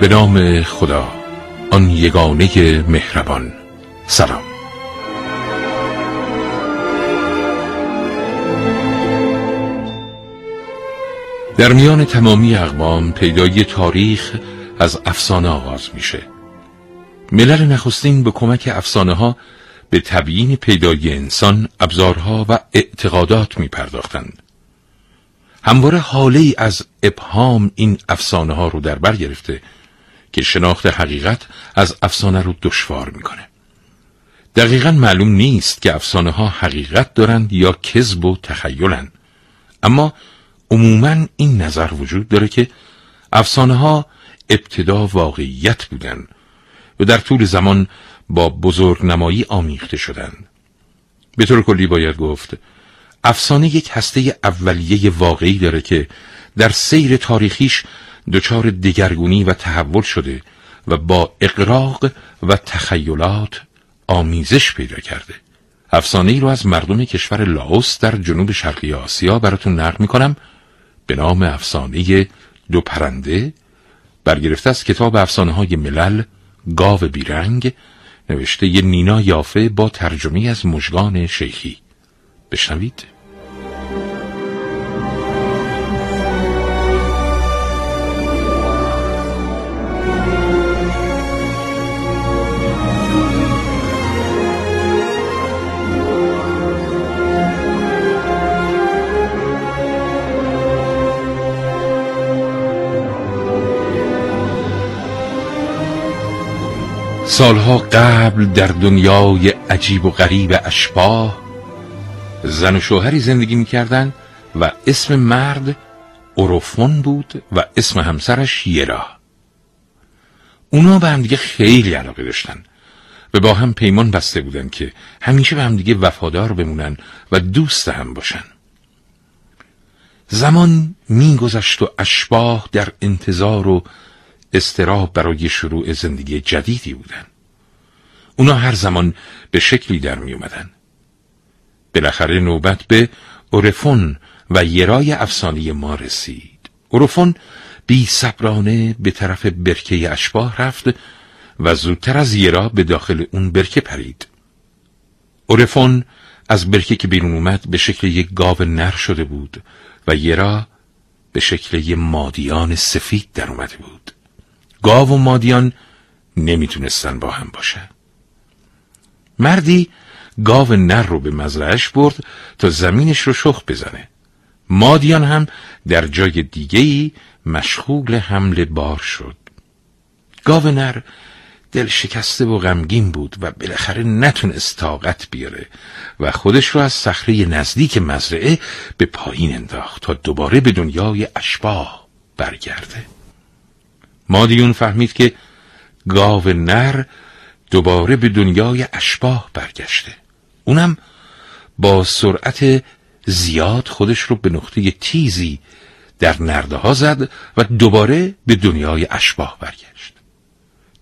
به نام خدا آن یگانه مهربان. سلام. در میان تمامی اقوام پیدایی تاریخ از افسانه آغاز میشه. ملل نخستین به کمک افسانه ها به تبیین پیدایی انسان ابزارها و اعتقادات می پرداختند. همواره حاله از ابهام این افسانه ها رو در بر گرفته که شناخت حقیقت از افسانه رو دشوار می‌کنه. دقیقا معلوم نیست که افسانه ها حقیقت دارند یا کذب و تخیلن اما عموما این نظر وجود داره که افسانه ها ابتدا واقعیت بودن و در طول زمان با بزرگ نمایی آمیخته شدند. به طور کلی باید گفت افسانه یک هسته اولیه واقعی داره که در سیر تاریخیش دچار دگرگونی و تحول شده و با اقراق و تخیلات آمیزش پیدا کرده. افسانه ای رو از مردم کشور لاوس در جنوب شرقی آسیا براتون نقل می‌کنم. به نام افسانه دو پرنده. برگرفته از کتاب افسانه های ملل گاو بیرنگ نوشته ی نینا یافه با ترجمه از مژگان شیخی. بشنوید. سالها قبل در دنیای عجیب و غریب اشباه زن و شوهری زندگی می‌کردن و اسم مرد اوروفون بود و اسم همسرش یرا. اونا به همدیگه خیلی علاقه داشتن و با هم پیمان بسته بودن که همیشه به همدیگه وفادار بمونن و دوست هم باشن. زمان میگذشت و اشباه در انتظار و استراب برای شروع زندگی جدیدی بودن. اونا هر زمان به شکلی در می اومدن. بالاخره نوبت به اورفون و یرای افسانه ما رسید. اورفون بی صبرانه به طرف برکه اشباه رفت و زودتر از یرا به داخل اون برکه پرید. اورفون از برکه که بیرون اومد به شکل یک گاو نر شده بود و یرا به شکل یک مادیان سفید در اومده بود. گاو و مادیان نمی‌تونستن با هم باشن. مردی گاو نر رو به مزرعش برد تا زمینش رو شخ بزنه. مادیان هم در جای دیگهی مشغول حمل بار شد. گاو نر دل شکسته و غمگین بود و بالاخره نتونست طاقت بیاره و خودش رو از صخره نزدیک مزرعه به پایین انداخت تا دوباره به دنیای اشباه برگرده. مادیون فهمید که گاو نر دوباره به دنیای اشباه برگشته. اونم با سرعت زیاد خودش رو به نقطه تیزی در نرده ها زد و دوباره به دنیای اشباه برگشت.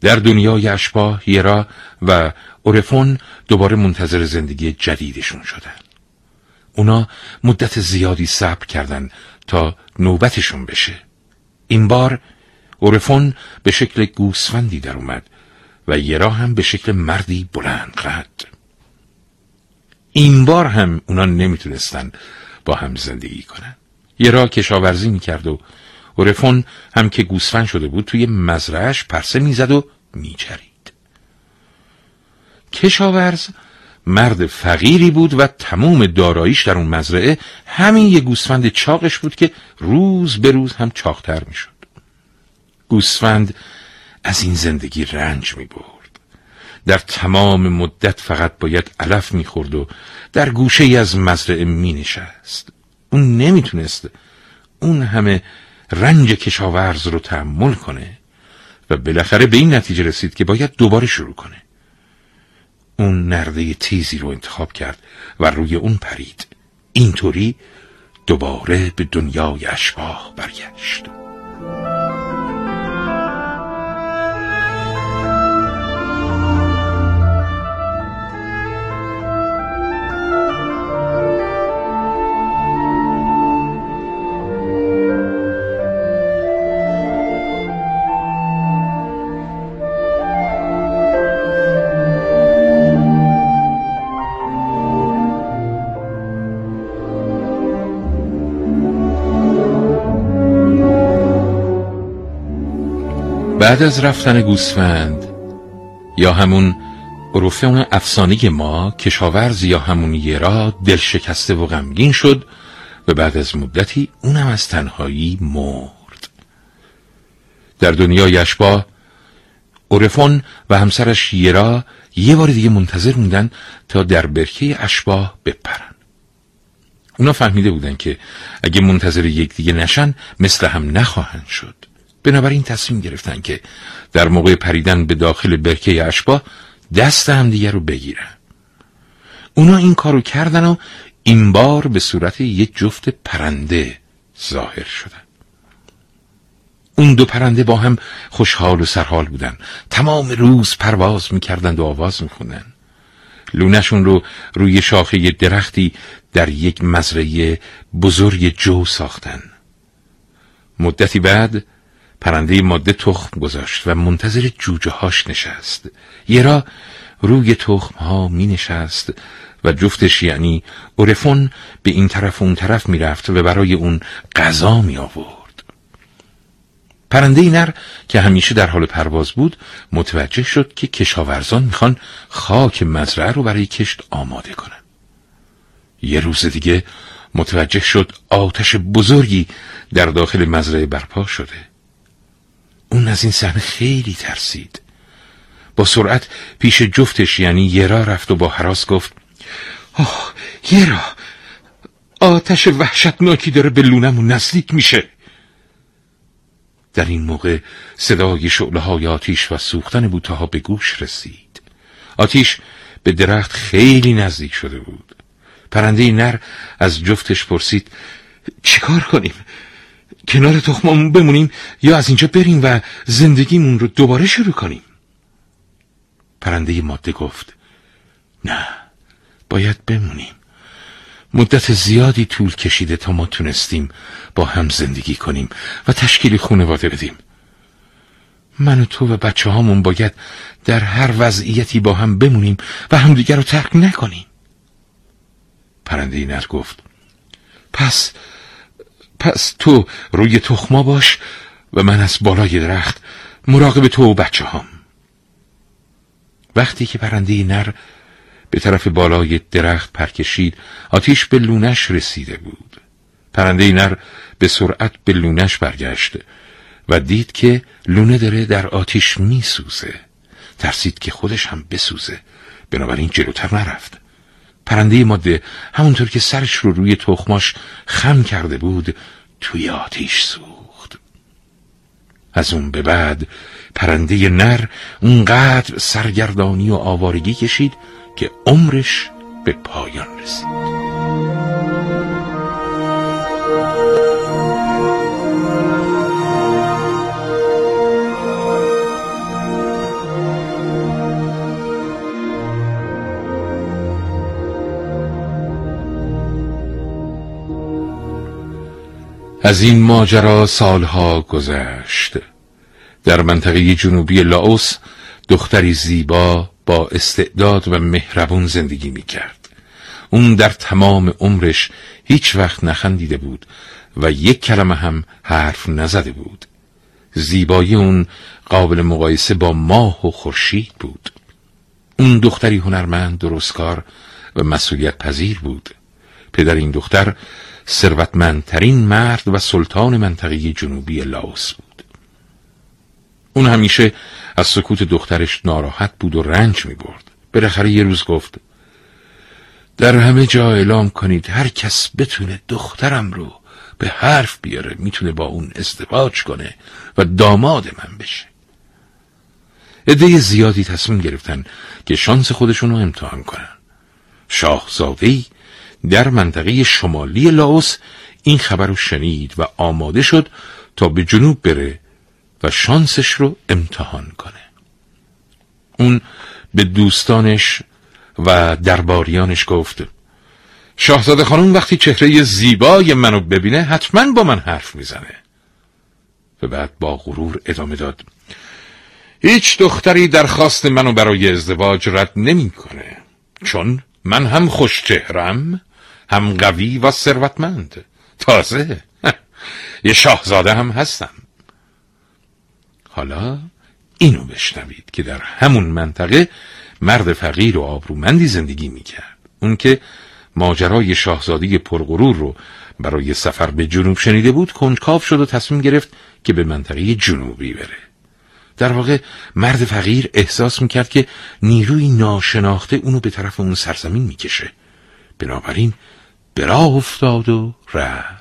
در دنیای اشباه یرا و اورفون دوباره منتظر زندگی جدیدشون شدن. اونا مدت زیادی صبر کردند تا نوبتشون بشه. این بار اورفون به شکل گوسفندی در اومد. و یرا هم به شکل مردی بلند قد این بار هم اونا نمی‌تونستن با هم زندگی کنن. یرا کشاورزی می‌کرد و اورفون هم که گوسفند شده بود توی مزرعش پرسه می‌زد و میچرید. کشاورز مرد فقیری بود و تمام داراییش در اون مزرعه همین یه گوسفند چاقش بود که روز به روز هم چاقتر می‌شد. گوسفند از این زندگی رنج می برد. در تمام مدت فقط باید علف می خورد و در گوشه ای از مزرعه می نشست. اون نمی‌تونست اون همه رنج کشاورز رو تحمل کنه و بالاخره به این نتیجه رسید که باید دوباره شروع کنه اون نرده تیزی رو انتخاب کرد و روی اون پرید اینطوری دوباره به دنیای اشباه برگشت بعد از رفتن گوسفند یا همون عروفه اون افسانه ما کشاورز یا همون یرا دل شکسته و غمگین شد و بعد از مدتی اونم از تنهایی مرد. در دنیای اشباه عرفون و همسرش یرا یه بار دیگه منتظر موندن تا در برکه اشباه بپرن. اونا فهمیده بودن که اگه منتظر یکدیگه نشن مثل هم نخواهند شد. بنابراین تصمیم گرفتن که در موقع پریدن به داخل برکه اشباه دست همدیگه رو بگیرن. اونا این کارو کردن و این بار به صورت یک جفت پرنده ظاهر شدن. اون دو پرنده با هم خوشحال و سرحال بودن. تمام روز پرواز می‌کردند و آواز میخوندن. لونشون رو روی شاخه درختی در یک مزرعه بزرگ جو ساختن. مدتی بعد پرنده ماده تخم گذاشت و منتظر جوجه هاش نشست یرا روی تخم ها می نشست و جفتش یعنی اورفون به این طرف و اون طرف می رفت و برای اون غذا می آورد پرنده نر که همیشه در حال پرواز بود متوجه شد که کشاورزان می‌خوان خاک مزرعه رو برای کشت آماده کنن. یه روز دیگه متوجه شد آتش بزرگی در داخل مزرعه برپا شده. اون از این صحنه خیلی ترسید. با سرعت پیش جفتش یعنی یرا رفت و با حراس گفت آه یرا آتش وحشتناکی داره به لونمون نزدیک میشه. در این موقع صدای شعله های آتیش و سوختن بوتاها به گوش رسید. آتیش به درخت خیلی نزدیک شده بود. پرنده نر از جفتش پرسید چیکار کنیم؟ کنار تخمامون بمونیم یا از اینجا بریم و زندگیمون رو دوباره شروع کنیم. پرنده ماده گفت نه باید بمونیم. مدت زیادی طول کشیده تا ما تونستیم با هم زندگی کنیم و تشکیل خانواده بدیم. من و تو و بچه هامون باید در هر وضعیتی با هم بمونیم و همدیگر رو ترک نکنیم. پرنده نر گفت پس پس تو روی تخما باش و من از بالای درخت مراقب تو و بچه هم. وقتی که پرنده نر به طرف بالای درخت پرکشید آتیش به لونش رسیده بود. پرنده نر به سرعت به لونش برگشت و دید که لونه داره در آتیش میسوزه. ترسید که خودش هم بسوزه. بنابراین جلوتر نرفت. پرنده ماده همونطور که سرش رو روی تخماش خم کرده بود توی آتیش سوخت. از اون به بعد پرنده نر اونقدر سرگردانی و آوارگی کشید که عمرش به پایان رسید. از این ماجرا سالها گذشت. در منطقه جنوبی لاوس دختری زیبا با استعداد و مهربون زندگی می کرد اون در تمام عمرش هیچ وقت نخندیده بود و یک کلمه هم حرف نزده بود. زیبایی اون قابل مقایسه با ماه و خورشید بود. اون دختری هنرمند درستکار و مسئولیت پذیر بود. پدر این دختر ثروتمندترین مرد و سلطان منطقه جنوبی لاوس بود. اون همیشه از سکوت دخترش ناراحت بود و رنج می برد بالاخره یه روز گفت در همه جا اعلام کنید هر کس بتونه دخترم رو به حرف بیاره می‌تونه با اون ازدواج کنه و داماد من بشه. عده زیادی تصمیم گرفتن که شانس خودشون رو امتحان کنن. شاهزادهی در منطقه شمالی لاوس این خبر رو شنید و آماده شد تا به جنوب بره و شانسش رو امتحان کنه. اون به دوستانش و درباریانش گفت شاهزاده خانم وقتی چهره زیبای منو ببینه حتما با من حرف می‌زنه. و بعد با غرور ادامه داد هیچ دختری درخواست منو برای ازدواج رد نمی‌کنه چون من هم خوش چهرم هم قوی و ثروتمند. تازه. یه شاهزاده هم هستم. حالا اینو بشنوید که در همون منطقه مرد فقیر و آبرومندی زندگی می‌کرد. اون که ماجرای شاهزادی پرغرور رو برای سفر به جنوب شنیده بود کنجکاو شد و تصمیم گرفت که به منطقه جنوبی بره. در واقع مرد فقیر احساس می‌کرد که نیروی ناشناخته اونو به طرف اون سرزمین می‌کشه. بنابراین به افتاد و رفت.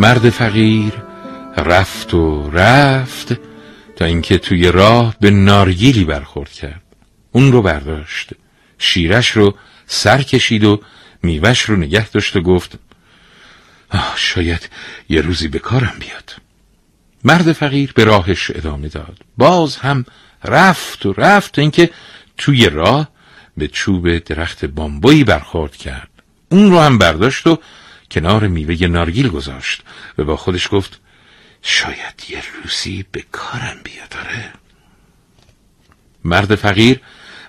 مرد فقیر رفت و رفت تا اینکه توی راه به نارگیلی برخورد کرد. اون رو برداشت. شیرش رو سر کشید و میوش رو نگه داشت و گفت آه شاید یه روزی به کارم بیاد. مرد فقیر به راهش ادامه داد. باز هم رفت و رفت تا اینکه توی راه به چوب درخت بامبویی برخورد کرد. اون رو هم برداشت و کنار میوه نارگیل گذاشت و با خودش گفت شاید یه روزی به کارم بیاداره مرد فقیر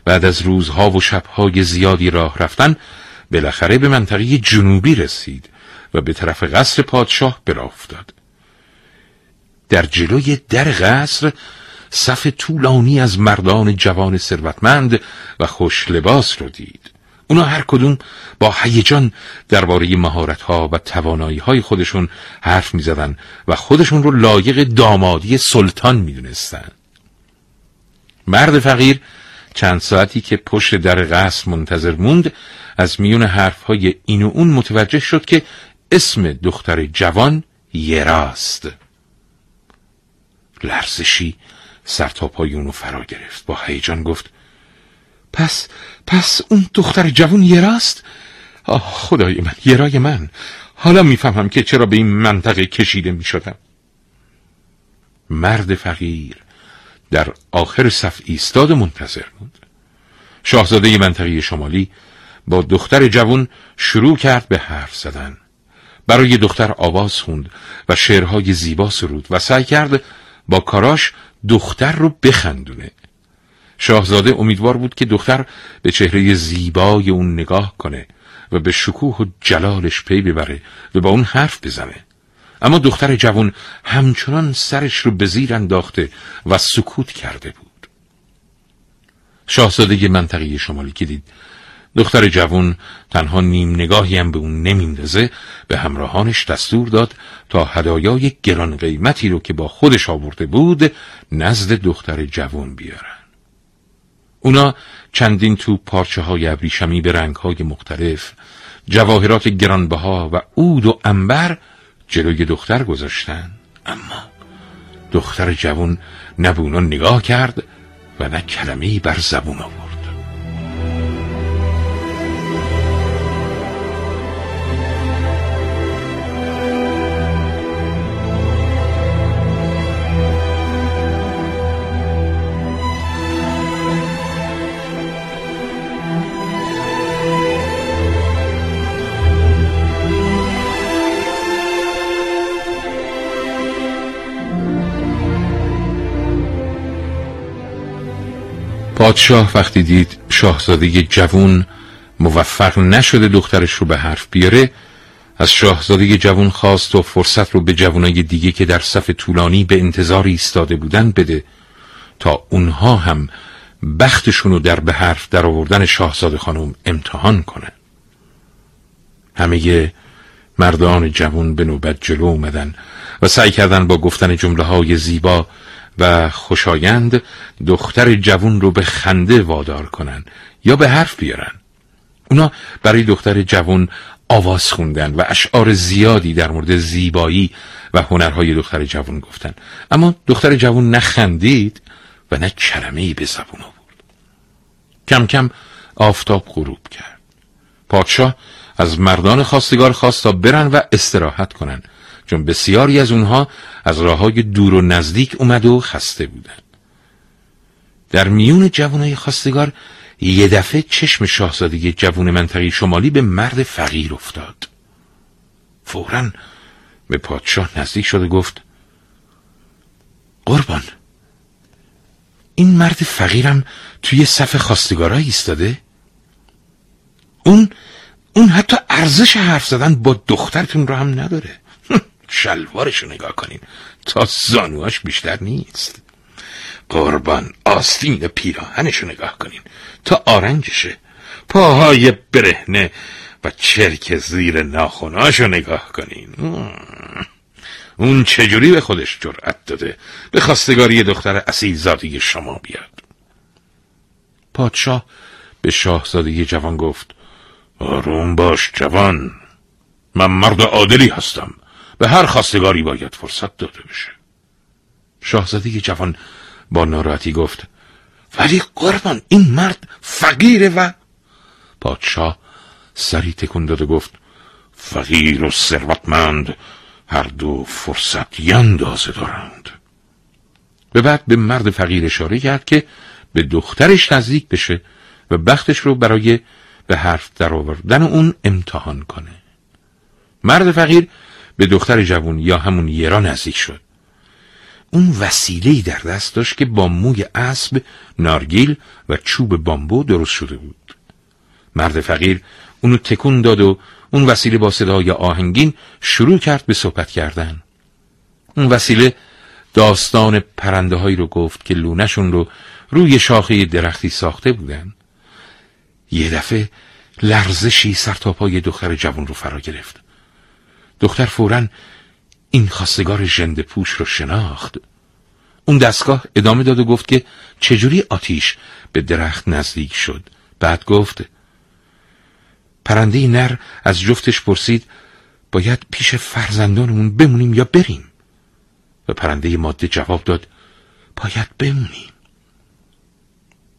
بعد از روزها و شبهای زیادی راه رفتن بالاخره به منطقه جنوبی رسید و به طرف قصر پادشاه براه افتاد در جلوی در قصر صف طولانی از مردان جوان ثروتمند و خوش لباس رو دید. اونا هر کدوم با هیجان درباره مهارت‌ها و توانایی‌های خودشون حرف می‌زدن و خودشون رو لایق دامادی سلطان می‌دونستن. مرد فقیر چند ساعتی که پشت در قصر منتظر موند از میون حرفهای این و اون متوجه شد که اسم دختر جوان یراست لرزشی سرتاپای اونو فرا گرفت با هیجان گفت پس پس اون دختر جوون یراست آه خدای من یرای من. حالا می‌فهمم که چرا به این منطقه کشیده می‌شدم. مرد فقیر در آخر صف ایستاد منتظر بود. شاهزاده منطقه شمالی با دختر جوون شروع کرد به حرف زدن. برای دختر آواز خوند و شعرهای زیبا سرود و سعی کرد با کاراش دختر رو بخندونه. شاهزاده امیدوار بود که دختر به چهره زیبای اون نگاه کنه و به شکوه و جلالش پی ببره و با اون حرف بزنه. اما دختر جوان همچنان سرش رو به زیر انداخته و سکوت کرده بود. شاهزاده منطقه شمالی که دید دختر جوان تنها نیم نگاهی هم به اون نمیندازه به همراهانش دستور داد تا هدایای گران قیمتی رو که با خودش آورده بود نزد دختر جوان بیارن. اونا چندین تو پارچه های ابریشمی به رنگ های مختلف جواهرات گرانبها و عود و انبر جلوی دختر گذاشتن. اما دختر جوان نبونا نگاه کرد و نه کلمه‌ای بر زبون آورد. پادشاه وقتی دید شاهزاده جوون موفق نشده دخترش رو به حرف بیاره از شاهزاده جوون خواست و فرصت رو به جوانای دیگه که در صف طولانی به انتظار ایستاده بودن بده تا اونها هم بختشون رو در به حرف در آوردن شاهزاده خانم امتحان کنن. همه مردان جوان به نوبت جلو اومدن و سعی کردن با گفتن جمله های زیبا و خوشایند دختر جوون رو به خنده وادار کنن یا به حرف بیارن. اونا برای دختر جوان آواز خوندن و اشعار زیادی در مورد زیبایی و هنرهای دختر جوان گفتن. اما دختر جوان نخندید و نه کلمه به زبون آورد. کم کم آفتاب غروب کرد. پادشاه از مردان خواستگار خواست تا برن و استراحت کنن. چون بسیاری از اونها از راه های دور و نزدیک اومد و خسته بودن در میون جوانای خواستگار یه دفعه چشم شاهزادگی جوون منطقه شمالی به مرد فقیر افتاد. فورا به پادشاه نزدیک شد و گفت قربان این مرد فقیرم توی صف خواستگارا ایستاده؟ اون اون حتی ارزش حرف زدن با دخترتون رو هم نداره. شلوارشو نگاه کنین. تا زانواش بیشتر نیست. قربان آستین پیراهنشو نگاه کنین. تا آرنجشه. پاهای برهنه و چرک زیر ناخوناشو نگاه کنین. اون چجوری به خودش جرأت داده؟ به خواستگاری دختر اصیل زادی شما بیاد. پادشاه به شاهزادگی جوان گفت آروم باش جوان. من مرد عادلی هستم. به هر خواستگاری باید فرصت داده بشه. شاهزادگی جوان با ناراحتی گفت ولی قربان این مرد فقیره و پادشاه سری تکون داد و گفت فقیر و ثروتمند هر دو فرصت اندازه دارند. به بعد به مرد فقیر اشاره کرد که به دخترش نزدیک بشه و بختش رو برای به حرف در آوردن اون امتحان کنه. مرد فقیر به دختر جوون یا همون یرا نزدیک شد اون وسیله‌ای در دست داشت که با موی اسب، نارگیل و چوب بامبو درست شده بود. مرد فقیر اونو تکون داد و اون وسیله با صدای آهنگین شروع کرد به صحبت کردن. اون وسیله داستان پرنده هایی رو گفت که لونشون رو روی شاخه درختی ساخته بودن. یه دفعه لرزشی سر تا پای دختر جوان رو فرا گرفت. دختر فوراً این خواستگار ژند پوش رو شناخت. اون دستگاه ادامه داد و گفت که چجوری آتیش به درخت نزدیک شد. بعد گفت پرنده نر از جفتش پرسید باید پیش فرزندانمون بمونیم یا بریم؟ و پرنده ماده جواب داد باید بمونیم.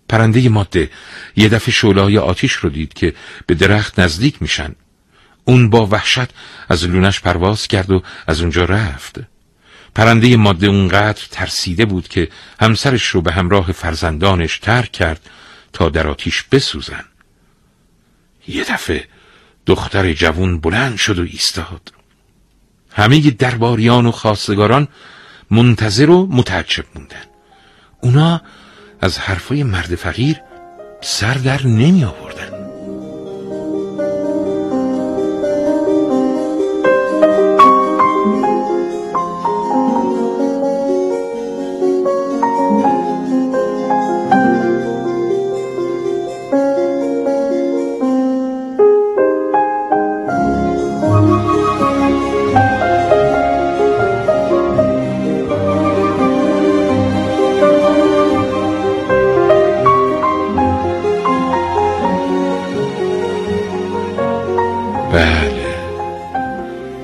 پرنده ماده یه دفعه شعله آتیش رو دید که به درخت نزدیک میشن. اون با وحشت از لونش پرواز کرد و از اونجا رفت. پرنده ماده اونقدر ترسیده بود که همسرش رو به همراه فرزندانش ترک کرد تا در آتیش بسوزن. یه دفعه دختر جوون بلند شد و ایستاد. همه درباریان و خواستگاران منتظر و متعجب موندن. اونا از حرفای مرد فقیر سر در نمی آوردن.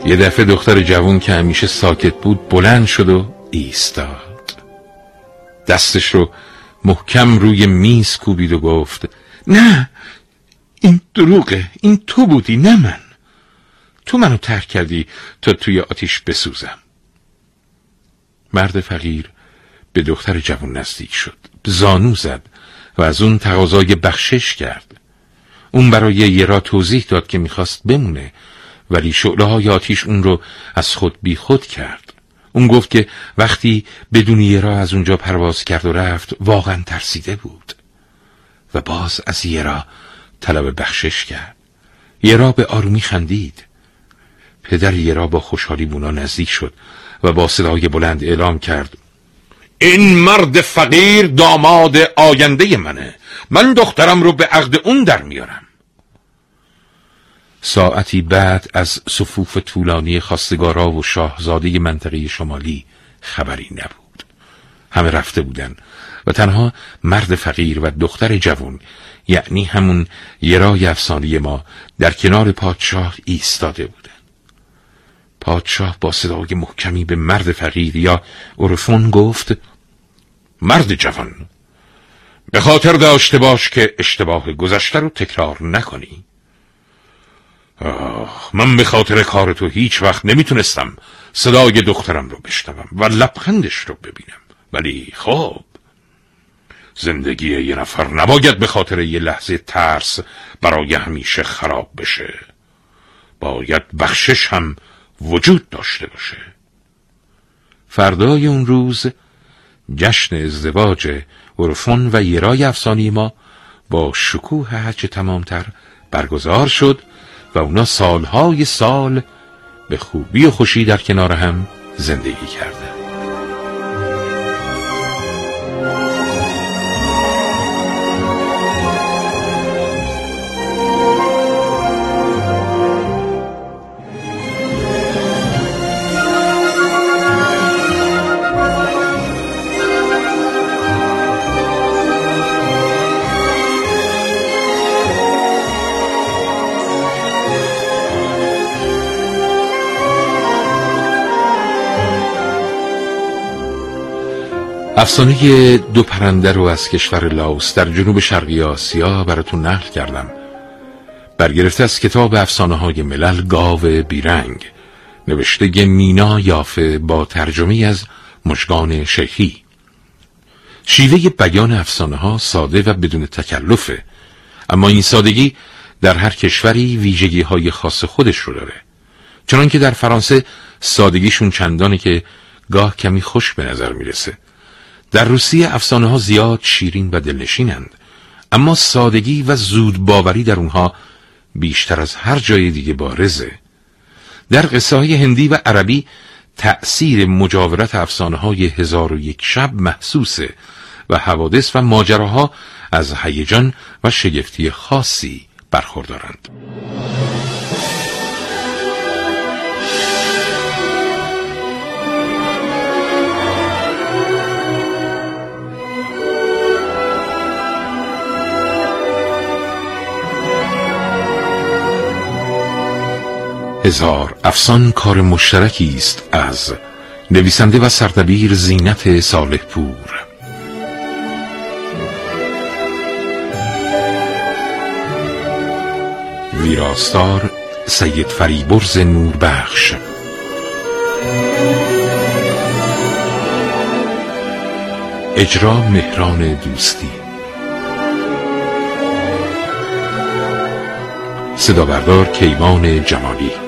یه دفعه دختر جوون که همیشه ساکت بود بلند شد و ایستاد. دستش رو محکم روی میز کوبید و گفت نه این دروغه این تو بودی نه من. تو منو ترک کردی تا توی آتیش بسوزم. مرد فقیر به دختر جوون نزدیک شد. زانو زد و از اون تقاضای بخشش کرد. اون برای یه را توضیح داد که می‌خواست بمونه ولی شعله های آتیش اون رو از خود بی خود کرد. اون گفت که وقتی بدون یه را از اونجا پرواز کرد و رفت واقعا ترسیده بود. و باز از یه را طلب بخشش کرد. یه را به آرومی خندید. پدر یه را با خوشحالی بونا نزدیک شد و با صدای بلند اعلام کرد. این مرد فقیر داماد آینده منه. من دخترم رو به عقد اون در میارم. ساعتی بعد از صفوف طولانی خواستگارا و شاهزاده منطقه شمالی خبری نبود. همه رفته بودن و تنها مرد فقیر و دختر جوان یعنی همون یرای افسانی ما در کنار پادشاه ایستاده بودن. پادشاه با صدای محکمی به مرد فقیر یا عرفون گفت مرد جوان به خاطر داشته باش که اشتباه گذشته رو تکرار نکنی. آه من به خاطر کار تو هیچ وقت نمی‌تونستم صدای دخترم رو بشنوم و لبخندش رو ببینم. ولی خب زندگی یه نفر نباید به خاطر یه لحظه ترس برای همیشه خراب بشه. باید بخشش هم وجود داشته باشه. فردای اون روز جشن ازدواج عرفون و یرای افسانی ما با شکوه هرچه تمامتر برگزار شد و اونا سالهای سال به خوبی و خوشی در کنار هم زندگی کردن افسانه دو پرنده رو از کشور لاوس در جنوب شرقی آسیا براتون نقل کردم. برگرفته از کتاب افسانه های ملل گاو بیرنگ. نوشته مینا یافه با ترجمه از مشگان شیخی. شیوه بیان افسانه ها ساده و بدون تکلفه اما این سادگی در هر کشوری ویژگی های خاص خودش رو داره. چنانکه در فرانسه سادگیشون چندانه که گاه کمی خوش به نظر می‌رسه. در روسیه افسانه ها زیاد شیرین و دلنشینند اما سادگی و زود باوری در اونها بیشتر از هر جای دیگه بارزه در قصه هندی و عربی تأثیر مجاورت افسانه های هزار و یک شب محسوسه و حوادث و ماجراها از هیجان و شگفتی خاصی برخوردارند. هزار افسان کار مشترکی است از نویسنده و سردبیر زینت صالح پور. ویراستار سید فریبرز نوربخش. اجرا مهران دوستی. صدا بردار کیوان جمالی.